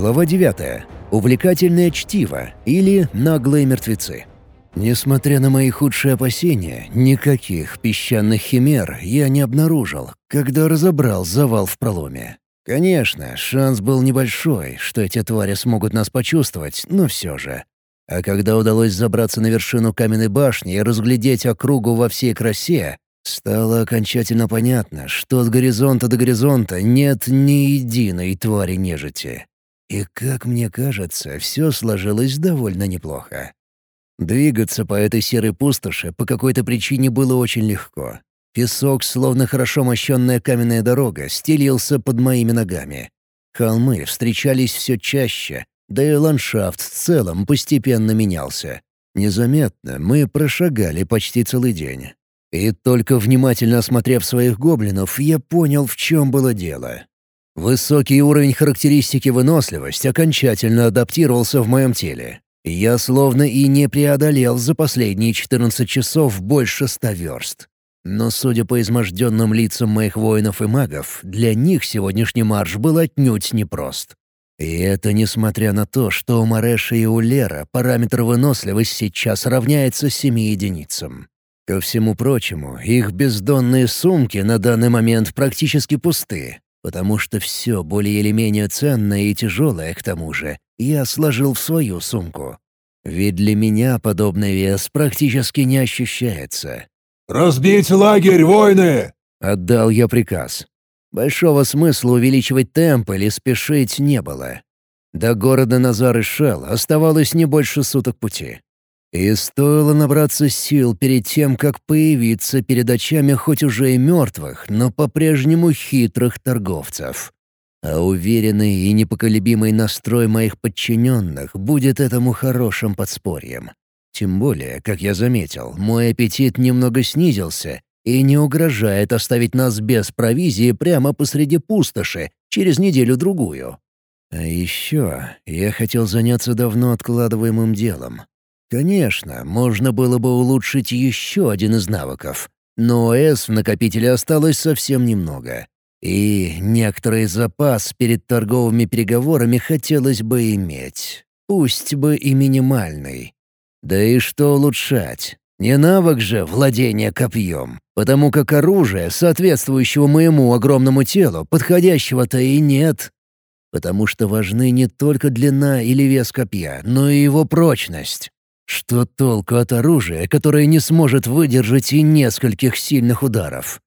Глава 9. Увлекательное чтиво или наглые мертвецы. Несмотря на мои худшие опасения, никаких песчаных химер я не обнаружил, когда разобрал завал в проломе. Конечно, шанс был небольшой, что эти твари смогут нас почувствовать, но все же. А когда удалось забраться на вершину каменной башни и разглядеть округу во всей красе, стало окончательно понятно, что от горизонта до горизонта нет ни единой твари нежити. И, как мне кажется, все сложилось довольно неплохо. Двигаться по этой серой пустоши по какой-то причине было очень легко. Песок, словно хорошо мощенная каменная дорога, стелился под моими ногами. Холмы встречались все чаще, да и ландшафт в целом постепенно менялся. Незаметно мы прошагали почти целый день. И только внимательно осмотрев своих гоблинов, я понял, в чем было дело. Высокий уровень характеристики выносливость окончательно адаптировался в моем теле. Я словно и не преодолел за последние 14 часов больше ста верст. Но, судя по изможденным лицам моих воинов и магов, для них сегодняшний марш был отнюдь непрост. И это несмотря на то, что у Мареша и у Лера параметр выносливости сейчас равняется семи единицам. Ко всему прочему, их бездонные сумки на данный момент практически пусты, потому что все более или менее ценное и тяжелое, к тому же, я сложил в свою сумку. Ведь для меня подобный вес практически не ощущается. «Разбить лагерь, воины!» — отдал я приказ. Большого смысла увеличивать темп или спешить не было. До города Назар и Шел оставалось не больше суток пути. И стоило набраться сил перед тем, как появиться перед очами хоть уже и мертвых, но по-прежнему хитрых торговцев. А уверенный и непоколебимый настрой моих подчиненных будет этому хорошим подспорьем. Тем более, как я заметил, мой аппетит немного снизился и не угрожает оставить нас без провизии прямо посреди пустоши через неделю-другую. А еще я хотел заняться давно откладываемым делом Конечно, можно было бы улучшить еще один из навыков, но С в накопителе осталось совсем немного. И некоторый запас перед торговыми переговорами хотелось бы иметь. Пусть бы и минимальный. Да и что улучшать? Не навык же владение копьем, потому как оружия, соответствующего моему огромному телу, подходящего-то и нет. Потому что важны не только длина или вес копья, но и его прочность. Что толку от оружия, которое не сможет выдержать и нескольких сильных ударов?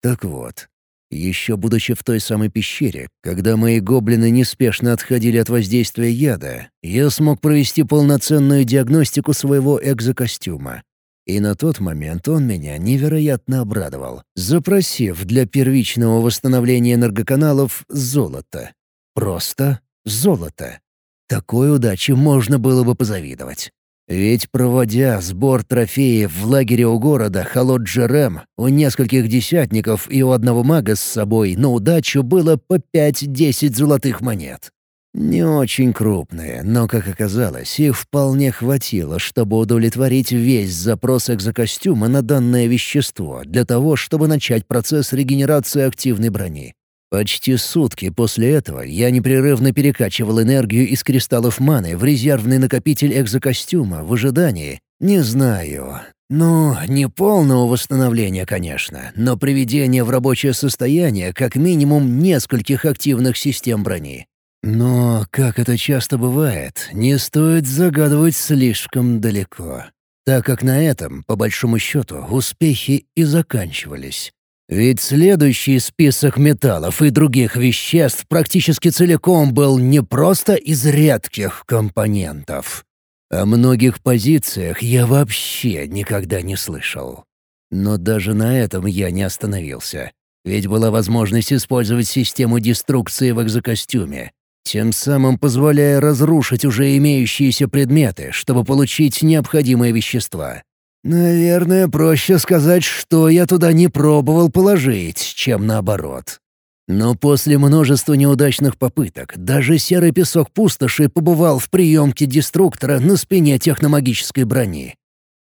Так вот, еще будучи в той самой пещере, когда мои гоблины неспешно отходили от воздействия яда, я смог провести полноценную диагностику своего экзокостюма. И на тот момент он меня невероятно обрадовал, запросив для первичного восстановления энергоканалов золото. Просто золото. Такой удачи можно было бы позавидовать. Ведь проводя сбор трофеев в лагере у города Холод-Джерем, у нескольких десятников и у одного мага с собой на удачу было по 5-10 золотых монет. Не очень крупные, но, как оказалось, их вполне хватило, чтобы удовлетворить весь запрос экзокостюма на данное вещество для того, чтобы начать процесс регенерации активной брони. Почти сутки после этого я непрерывно перекачивал энергию из кристаллов маны в резервный накопитель экзокостюма в ожидании. Не знаю. Ну, не полного восстановления, конечно, но приведение в рабочее состояние как минимум нескольких активных систем брони. Но, как это часто бывает, не стоит загадывать слишком далеко, так как на этом, по большому счету, успехи и заканчивались. Ведь следующий список металлов и других веществ практически целиком был не просто из редких компонентов. О многих позициях я вообще никогда не слышал. Но даже на этом я не остановился. Ведь была возможность использовать систему деструкции в экзокостюме, тем самым позволяя разрушить уже имеющиеся предметы, чтобы получить необходимые вещества. Наверное, проще сказать, что я туда не пробовал положить, чем наоборот. Но после множества неудачных попыток даже серый песок пустоши побывал в приемке деструктора на спине техномагической брони.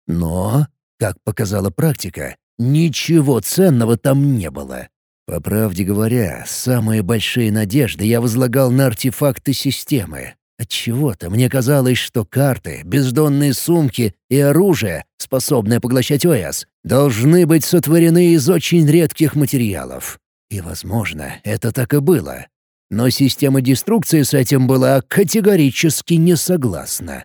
Но, как показала практика, ничего ценного там не было. По правде говоря, самые большие надежды я возлагал на артефакты системы. Отчего-то мне казалось, что карты, бездонные сумки и оружие, способное поглощать ОС, должны быть сотворены из очень редких материалов. И, возможно, это так и было. Но система деструкции с этим была категорически не согласна.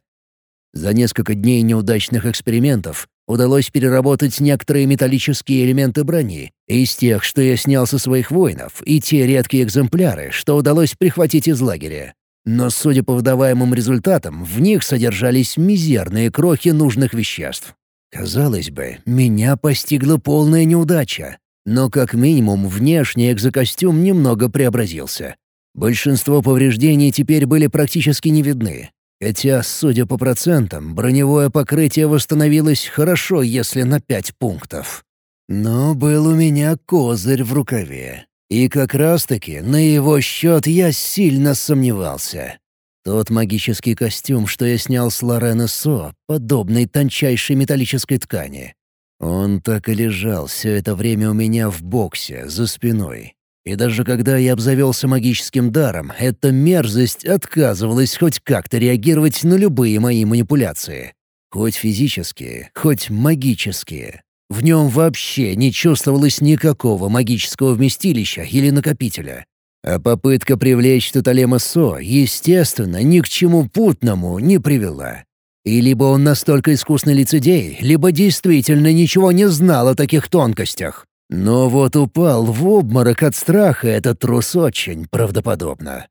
За несколько дней неудачных экспериментов удалось переработать некоторые металлические элементы брони из тех, что я снял со своих воинов, и те редкие экземпляры, что удалось прихватить из лагеря. Но, судя по выдаваемым результатам, в них содержались мизерные крохи нужных веществ. Казалось бы, меня постигла полная неудача. Но как минимум внешний экзокостюм немного преобразился. Большинство повреждений теперь были практически не видны. Хотя, судя по процентам, броневое покрытие восстановилось хорошо, если на пять пунктов. Но был у меня козырь в рукаве. И как раз-таки на его счет я сильно сомневался. Тот магический костюм, что я снял с Лорена Со, подобный тончайшей металлической ткани. Он так и лежал все это время у меня в боксе, за спиной. И даже когда я обзавелся магическим даром, эта мерзость отказывалась хоть как-то реагировать на любые мои манипуляции. Хоть физические, хоть магические. В нем вообще не чувствовалось никакого магического вместилища или накопителя. А попытка привлечь Таталема Со, естественно, ни к чему путному не привела. И либо он настолько искусный лицедей, либо действительно ничего не знал о таких тонкостях. Но вот упал в обморок от страха этот трус очень правдоподобно.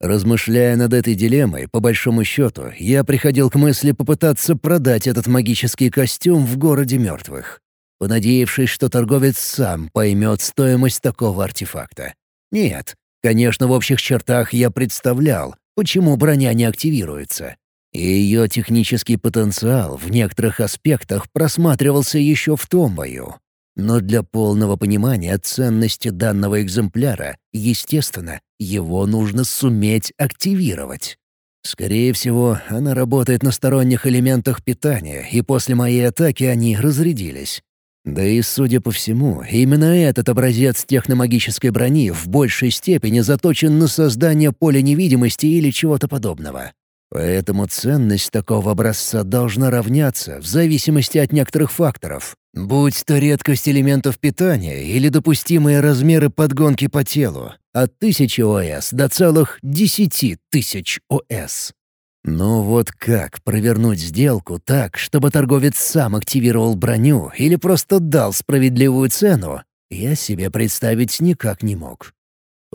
Размышляя над этой дилеммой, по большому счету, я приходил к мысли попытаться продать этот магический костюм в городе мертвых, понадеявшись, что торговец сам поймет стоимость такого артефакта. Нет, конечно, в общих чертах я представлял, почему броня не активируется. И ее технический потенциал в некоторых аспектах просматривался еще в том бою. Но для полного понимания ценности данного экземпляра, естественно, его нужно суметь активировать. Скорее всего, она работает на сторонних элементах питания, и после моей атаки они разрядились. Да и, судя по всему, именно этот образец техномагической брони в большей степени заточен на создание поля невидимости или чего-то подобного. Поэтому ценность такого образца должна равняться в зависимости от некоторых факторов, будь то редкость элементов питания или допустимые размеры подгонки по телу, от 1000 ОС до целых 10 тысяч ОС. Но вот как провернуть сделку так, чтобы торговец сам активировал броню или просто дал справедливую цену, я себе представить никак не мог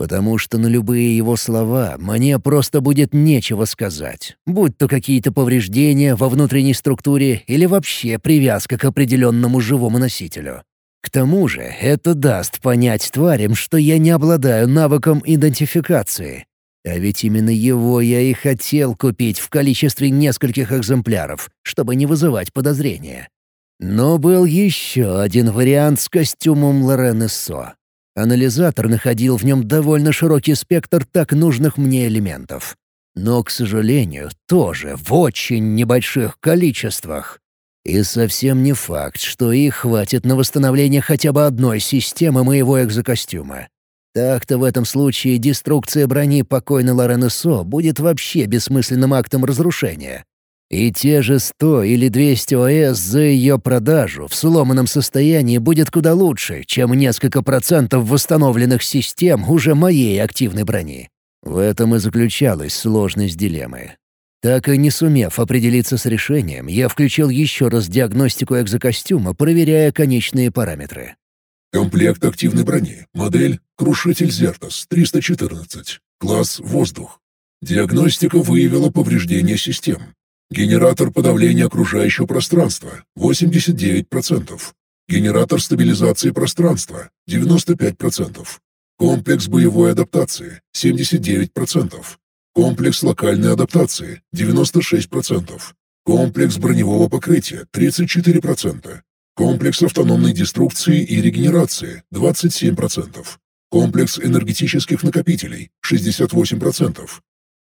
потому что на любые его слова мне просто будет нечего сказать, будь то какие-то повреждения во внутренней структуре или вообще привязка к определенному живому носителю. К тому же это даст понять тварям, что я не обладаю навыком идентификации. А ведь именно его я и хотел купить в количестве нескольких экземпляров, чтобы не вызывать подозрения. Но был еще один вариант с костюмом Лорены Со. Анализатор находил в нем довольно широкий спектр так нужных мне элементов. Но, к сожалению, тоже в очень небольших количествах. И совсем не факт, что их хватит на восстановление хотя бы одной системы моего экзокостюма. Так-то в этом случае деструкция брони покойной Лорены Со будет вообще бессмысленным актом разрушения. И те же 100 или 200 ОС за ее продажу в сломанном состоянии будет куда лучше, чем несколько процентов восстановленных систем уже моей активной брони. В этом и заключалась сложность дилеммы. Так и не сумев определиться с решением, я включил еще раз диагностику экзокостюма, проверяя конечные параметры. Комплект активной брони. Модель «Крушитель Зертос» 314. Класс «Воздух». Диагностика выявила повреждение систем. Генератор подавления окружающего пространства – 89%. Генератор стабилизации пространства – 95%. Комплекс боевой адаптации – 79%. Комплекс локальной адаптации – 96%. Комплекс броневого покрытия – 34%. Комплекс автономной деструкции и регенерации – 27%. Комплекс энергетических накопителей – 68%.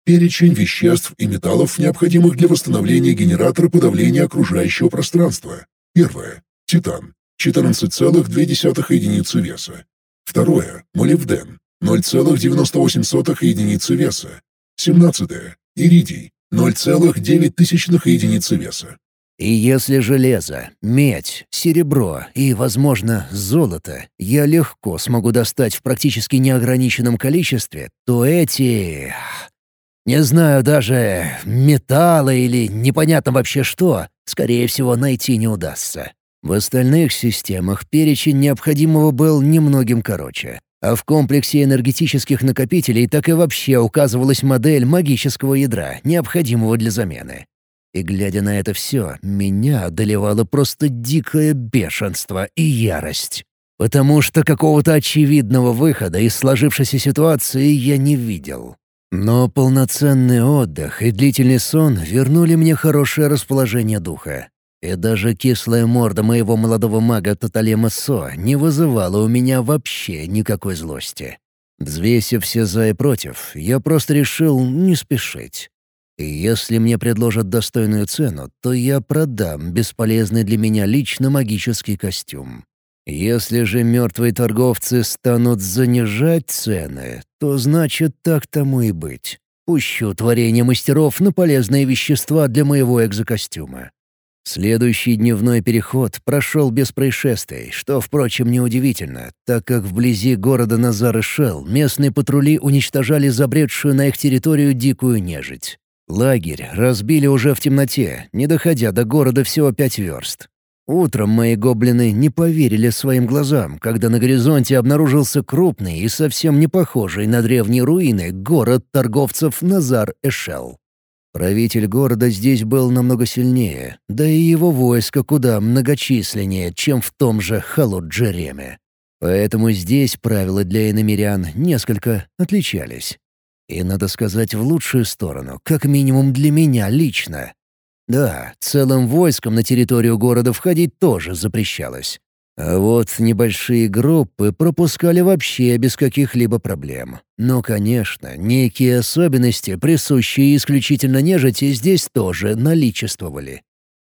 Перечень веществ и металлов, необходимых для восстановления генератора подавления окружающего пространства. Первое. Титан. 14,2 единицы веса. Второе – молибден, 0,98 единицы веса. Семнадцатое – иридий, 0,9 единицы веса. И если железо, медь, серебро и, возможно, золото я легко смогу достать в практически неограниченном количестве, то эти... Не знаю, даже металлы или непонятно вообще что, скорее всего, найти не удастся. В остальных системах перечень необходимого был немногим короче. А в комплексе энергетических накопителей так и вообще указывалась модель магического ядра, необходимого для замены. И глядя на это все, меня одолевало просто дикое бешенство и ярость. Потому что какого-то очевидного выхода из сложившейся ситуации я не видел. Но полноценный отдых и длительный сон вернули мне хорошее расположение духа. И даже кислая морда моего молодого мага Таталема Со не вызывала у меня вообще никакой злости. Взвесив все за и против, я просто решил не спешить. И если мне предложат достойную цену, то я продам бесполезный для меня лично магический костюм. Если же мертвые торговцы станут занижать цены, то значит так тому и быть. Пущу творение мастеров на полезные вещества для моего экзокостюма. Следующий дневной переход прошел без происшествий, что, впрочем, неудивительно, так как вблизи города Назар-Шел местные патрули уничтожали забредшую на их территорию дикую нежить. Лагерь разбили уже в темноте, не доходя до города всего пять верст. Утром мои гоблины не поверили своим глазам, когда на горизонте обнаружился крупный и совсем не похожий на древние руины город торговцев Назар-Эшел. Правитель города здесь был намного сильнее, да и его войско куда многочисленнее, чем в том же Халуджереме. Поэтому здесь правила для иномерян несколько отличались. И, надо сказать, в лучшую сторону, как минимум для меня лично. Да, целым войском на территорию города входить тоже запрещалось. А вот небольшие группы пропускали вообще без каких-либо проблем. Но, конечно, некие особенности, присущие исключительно нежити, здесь тоже наличествовали.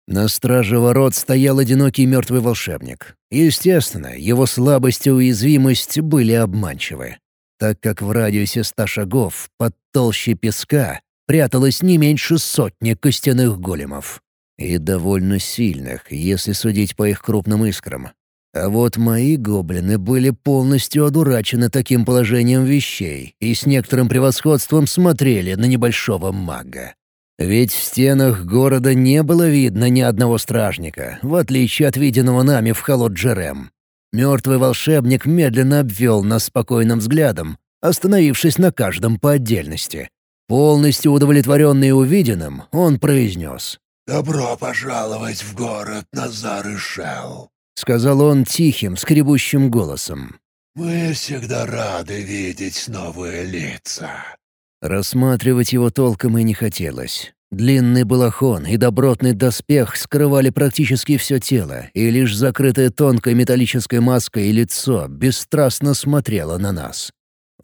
На страже ворот стоял одинокий мертвый волшебник. Естественно, его слабость и уязвимость были обманчивы так как в радиусе ста шагов под толщей песка пряталось не меньше сотни костяных големов. И довольно сильных, если судить по их крупным искрам. А вот мои гоблины были полностью одурачены таким положением вещей и с некоторым превосходством смотрели на небольшого мага. Ведь в стенах города не было видно ни одного стражника, в отличие от виденного нами в Холод-Джерем. Мертвый волшебник медленно обвел нас спокойным взглядом, остановившись на каждом по отдельности. Полностью удовлетворенный увиденным, он произнес. «Добро пожаловать в город Назар и Шел», — сказал он тихим, скребущим голосом. «Мы всегда рады видеть новые лица». Рассматривать его толком и не хотелось. Длинный балахон и добротный доспех скрывали практически все тело, и лишь закрытое тонкой металлической маской лицо бесстрастно смотрело на нас.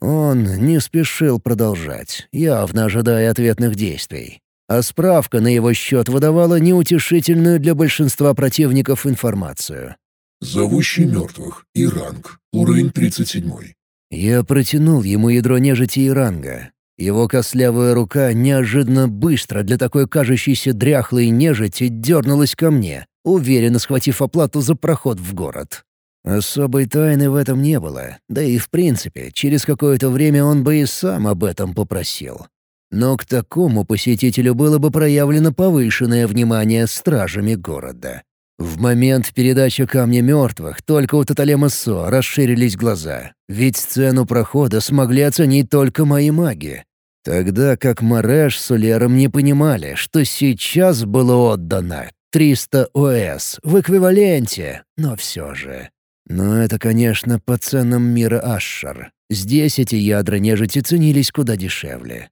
Он не спешил продолжать, явно ожидая ответных действий. А справка на его счет выдавала неутешительную для большинства противников информацию. «Зовущий мертвых. И ранг. Уровень 37». Я протянул ему ядро нежити и ранга, его костлявая рука неожиданно быстро для такой кажущейся дряхлой нежити дернулась ко мне, уверенно схватив оплату за проход в город. Особой тайны в этом не было, да и в принципе, через какое-то время он бы и сам об этом попросил. Но к такому посетителю было бы проявлено повышенное внимание стражами города. В момент передачи Камня Мертвых только у Таталема Со расширились глаза, ведь сцену прохода смогли оценить только мои маги. Тогда как Мареш с Улером не понимали, что сейчас было отдано 300 ОС в эквиваленте, но все же. Но это, конечно, по ценам мира Ашшар. Здесь эти ядра нежити ценились куда дешевле.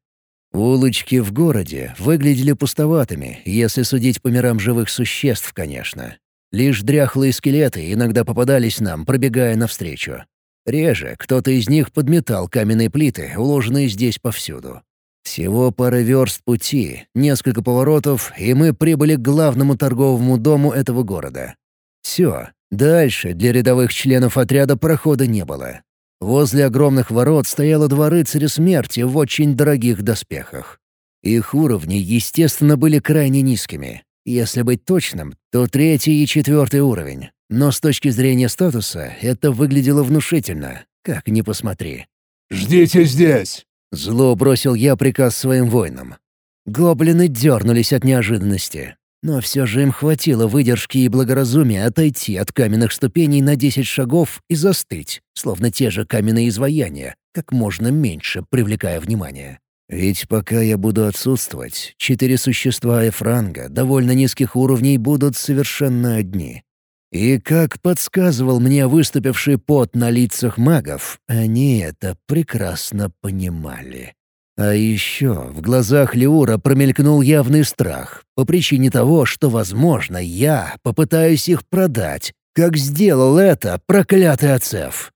Улочки в городе выглядели пустоватыми, если судить по мирам живых существ, конечно. Лишь дряхлые скелеты иногда попадались нам, пробегая навстречу. Реже кто-то из них подметал каменные плиты, уложенные здесь повсюду. Всего пара верст пути, несколько поворотов, и мы прибыли к главному торговому дому этого города. Все. Дальше для рядовых членов отряда прохода не было. Возле огромных ворот стояло два рыцаря смерти в очень дорогих доспехах. Их уровни, естественно, были крайне низкими. Если быть точным, то третий и четвертый уровень. Но с точки зрения статуса это выглядело внушительно, как ни посмотри. «Ждите здесь!» Зло бросил я приказ своим воинам. Гоблины дернулись от неожиданности. Но все же им хватило выдержки и благоразумия отойти от каменных ступеней на десять шагов и застыть, словно те же каменные изваяния, как можно меньше привлекая внимание. Ведь пока я буду отсутствовать, четыре существа Эфранга довольно низких уровней будут совершенно одни. И как подсказывал мне выступивший пот на лицах магов, они это прекрасно понимали. А еще в глазах Леура промелькнул явный страх по причине того, что, возможно, я попытаюсь их продать, как сделал это проклятый Ацеф.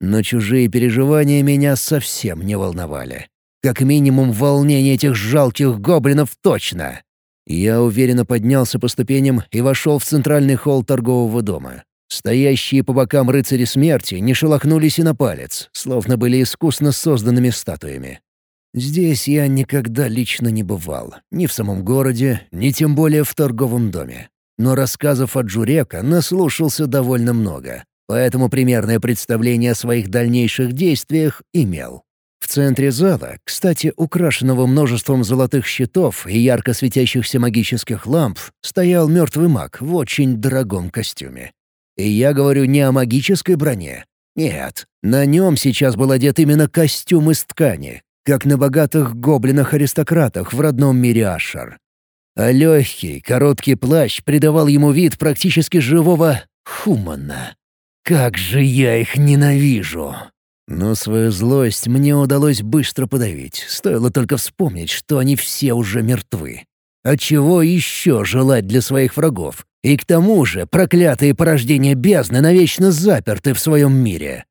Но чужие переживания меня совсем не волновали. Как минимум, волнение этих жалких гоблинов точно. Я уверенно поднялся по ступеням и вошел в центральный холл торгового дома. Стоящие по бокам рыцари смерти не шелохнулись и на палец, словно были искусно созданными статуями. Здесь я никогда лично не бывал, ни в самом городе, ни тем более в торговом доме. Но рассказов от Джурека наслушался довольно много, поэтому примерное представление о своих дальнейших действиях имел. В центре зала, кстати, украшенного множеством золотых щитов и ярко светящихся магических ламп, стоял мертвый маг в очень дорогом костюме. И я говорю не о магической броне. Нет, на нем сейчас был одет именно костюм из ткани, как на богатых гоблинах-аристократах в родном мире Ашар. А легкий, короткий плащ придавал ему вид практически живого хумана. Как же я их ненавижу! Но свою злость мне удалось быстро подавить, стоило только вспомнить, что они все уже мертвы. А чего еще желать для своих врагов? И к тому же проклятые порождения бездны навечно заперты в своем мире.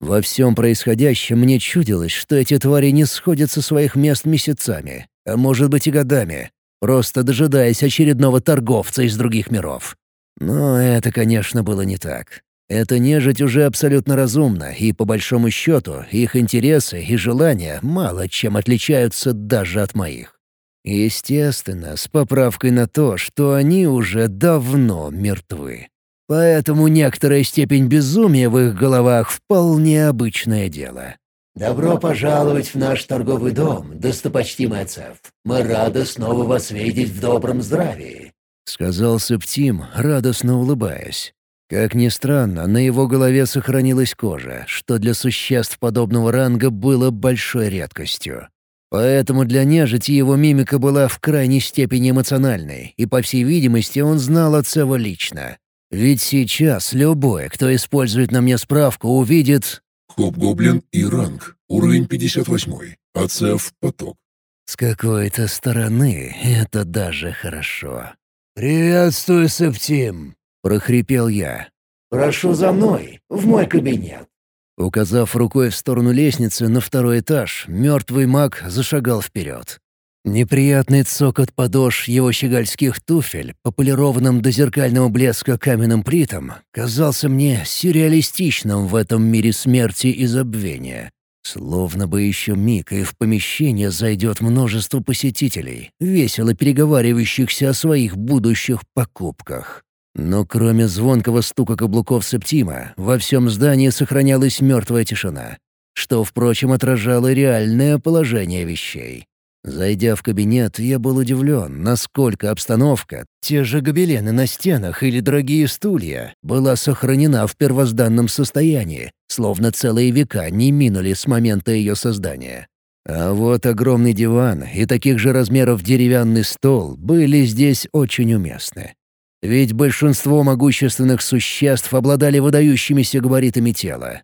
Во всем происходящем мне чудилось, что эти твари не сходят со своих мест месяцами, а может быть и годами, просто дожидаясь очередного торговца из других миров. Но это, конечно, было не так. Эта нежить уже абсолютно разумна, и, по большому счету, их интересы и желания мало чем отличаются даже от моих. Естественно, с поправкой на то, что они уже давно мертвы. Поэтому некоторая степень безумия в их головах вполне обычное дело. «Добро пожаловать в наш торговый дом, достопочтимый отцев. Мы рады снова вас видеть в добром здравии», — сказал Септим, радостно улыбаясь. Как ни странно, на его голове сохранилась кожа, что для существ подобного ранга было большой редкостью. Поэтому для нежити его мимика была в крайней степени эмоциональной, и, по всей видимости, он знал Ацева лично. Ведь сейчас любой, кто использует на мне справку, увидит... Хоп-гоблин и ранг. Уровень 58. Ацеф поток. С какой-то стороны это даже хорошо. «Приветствую, Септим!» — прохрипел я. «Прошу за мной, в мой кабинет». Указав рукой в сторону лестницы на второй этаж, мертвый маг зашагал вперед. Неприятный цокот подошв его щегольских туфель, по полированным до зеркального блеска каменным плитам, казался мне сюрреалистичным в этом мире смерти и забвения. Словно бы еще миг, и в помещение зайдет множество посетителей, весело переговаривающихся о своих будущих покупках. Но кроме звонкого стука каблуков Септима, во всем здании сохранялась мертвая тишина, что, впрочем, отражало реальное положение вещей. Зайдя в кабинет, я был удивлен, насколько обстановка, те же гобелены на стенах или дорогие стулья, была сохранена в первозданном состоянии, словно целые века не минули с момента ее создания. А вот огромный диван и таких же размеров деревянный стол были здесь очень уместны. Ведь большинство могущественных существ обладали выдающимися габаритами тела.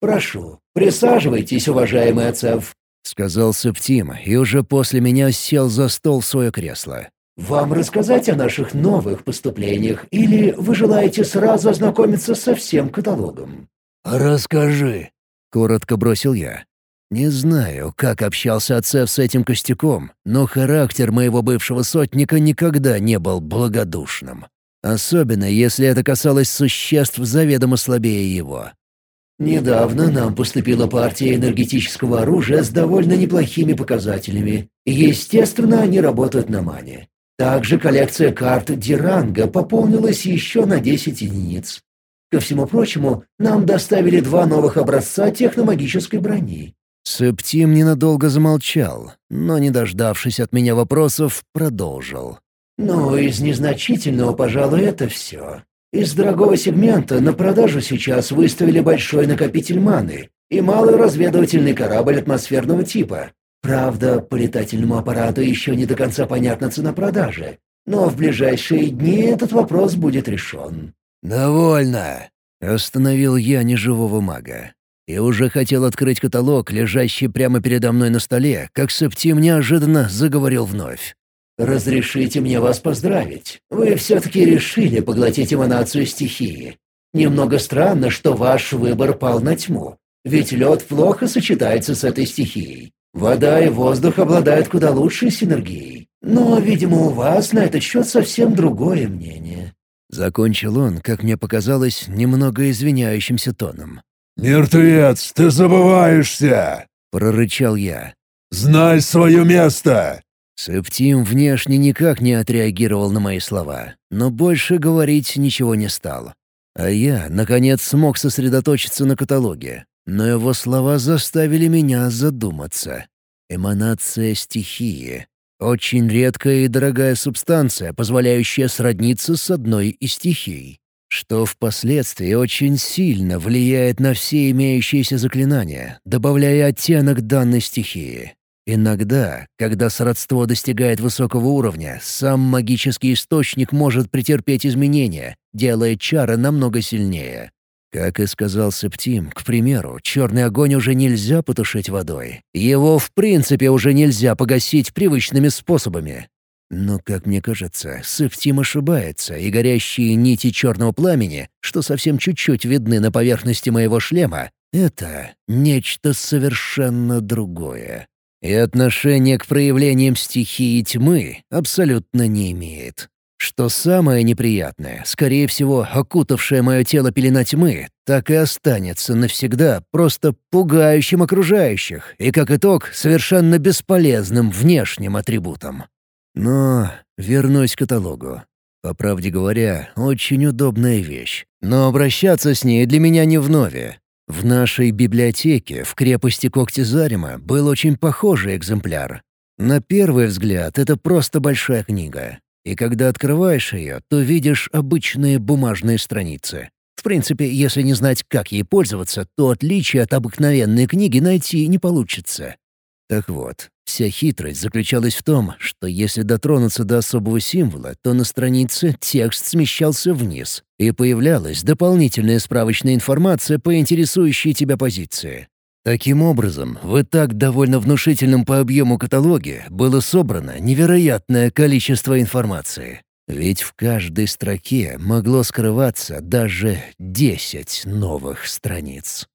«Прошу, присаживайтесь, уважаемый Ацев», — сказал Септим, и уже после меня сел за стол в свое кресло. «Вам рассказать о наших новых поступлениях, или вы желаете сразу ознакомиться со всем каталогом?» «Расскажи», — коротко бросил я. Не знаю, как общался отцев с этим костяком, но характер моего бывшего сотника никогда не был благодушным. Особенно, если это касалось существ заведомо слабее его. Недавно нам поступила партия энергетического оружия с довольно неплохими показателями. Естественно, они работают на мане. Также коллекция карт Диранга пополнилась еще на 10 единиц. Ко всему прочему, нам доставили два новых образца техномагической брони. Септим ненадолго замолчал, но, не дождавшись от меня вопросов, продолжил. «Ну, из незначительного, пожалуй, это все. Из дорогого сегмента на продажу сейчас выставили большой накопитель маны и малый разведывательный корабль атмосферного типа. Правда, по летательному аппарату еще не до конца понятна цена продажи, но в ближайшие дни этот вопрос будет решен. «Довольно!» — остановил я неживого мага. И уже хотел открыть каталог, лежащий прямо передо мной на столе, как Септим неожиданно заговорил вновь. «Разрешите мне вас поздравить. Вы все-таки решили поглотить эманацию стихии. Немного странно, что ваш выбор пал на тьму, ведь лед плохо сочетается с этой стихией. Вода и воздух обладают куда лучшей синергией. Но, видимо, у вас на этот счет совсем другое мнение». Закончил он, как мне показалось, немного извиняющимся тоном. «Мертвец, ты забываешься!» — прорычал я. «Знай свое место!» Септим внешне никак не отреагировал на мои слова, но больше говорить ничего не стал. А я, наконец, смог сосредоточиться на каталоге, но его слова заставили меня задуматься. Эманация стихии. Очень редкая и дорогая субстанция, позволяющая сродниться с одной из стихий что впоследствии очень сильно влияет на все имеющиеся заклинания, добавляя оттенок данной стихии. Иногда, когда сродство достигает высокого уровня, сам магический источник может претерпеть изменения, делая чары намного сильнее. Как и сказал Септим, к примеру, черный огонь уже нельзя потушить водой. Его в принципе уже нельзя погасить привычными способами. Но, как мне кажется, Септим ошибается, и горящие нити черного пламени, что совсем чуть-чуть видны на поверхности моего шлема, это нечто совершенно другое. И отношение к проявлениям стихии тьмы абсолютно не имеет. Что самое неприятное, скорее всего, окутавшее мое тело пелена тьмы, так и останется навсегда просто пугающим окружающих и, как итог, совершенно бесполезным внешним атрибутом. Но вернусь к каталогу. По правде говоря, очень удобная вещь. Но обращаться с ней для меня не вновь. В нашей библиотеке в крепости Когтизарима был очень похожий экземпляр. На первый взгляд это просто большая книга. И когда открываешь ее, то видишь обычные бумажные страницы. В принципе, если не знать, как ей пользоваться, то отличия от обыкновенной книги найти не получится. Так вот, вся хитрость заключалась в том, что если дотронуться до особого символа, то на странице текст смещался вниз, и появлялась дополнительная справочная информация по интересующей тебя позиции. Таким образом, в и так довольно внушительном по объему каталоге было собрано невероятное количество информации. Ведь в каждой строке могло скрываться даже 10 новых страниц.